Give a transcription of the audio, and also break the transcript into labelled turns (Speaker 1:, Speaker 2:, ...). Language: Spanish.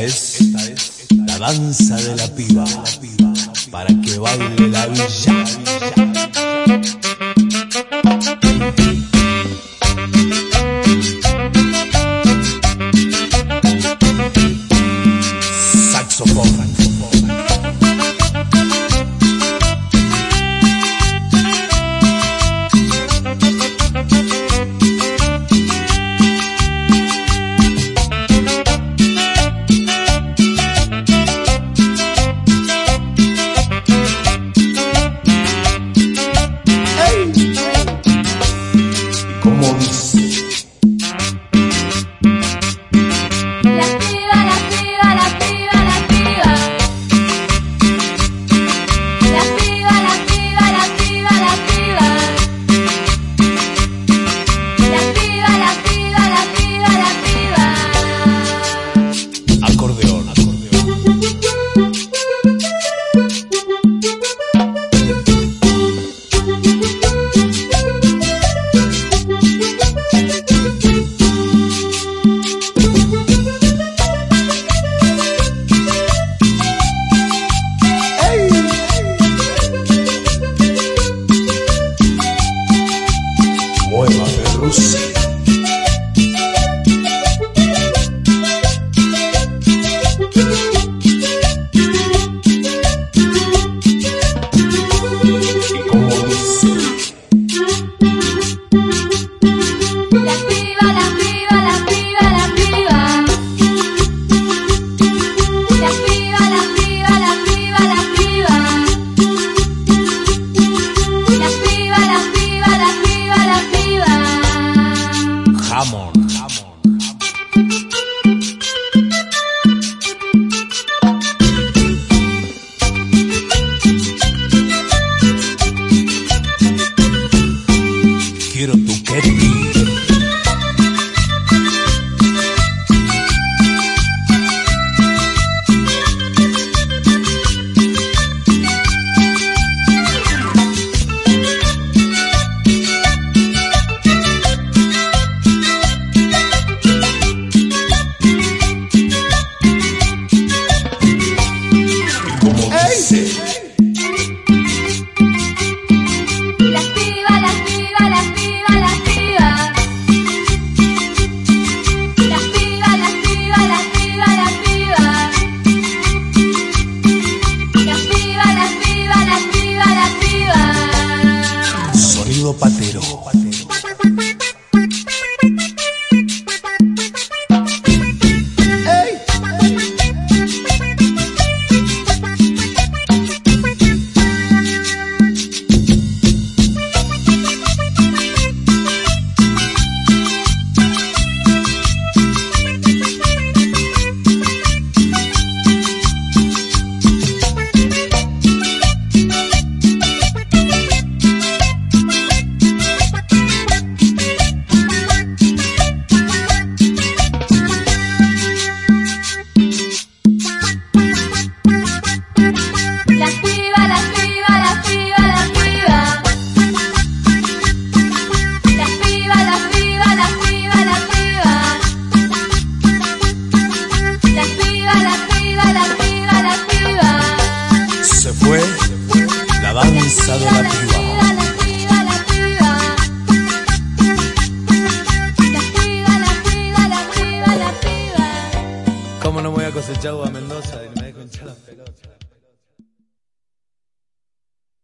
Speaker 1: Esta es la danza de la piba para que baile la villa. Amor. Quiero tu querido. Patero. danza de la piba.
Speaker 2: ¿Cómo no voy a cosechar a Mendoza y me dejo hinchar las pelotas?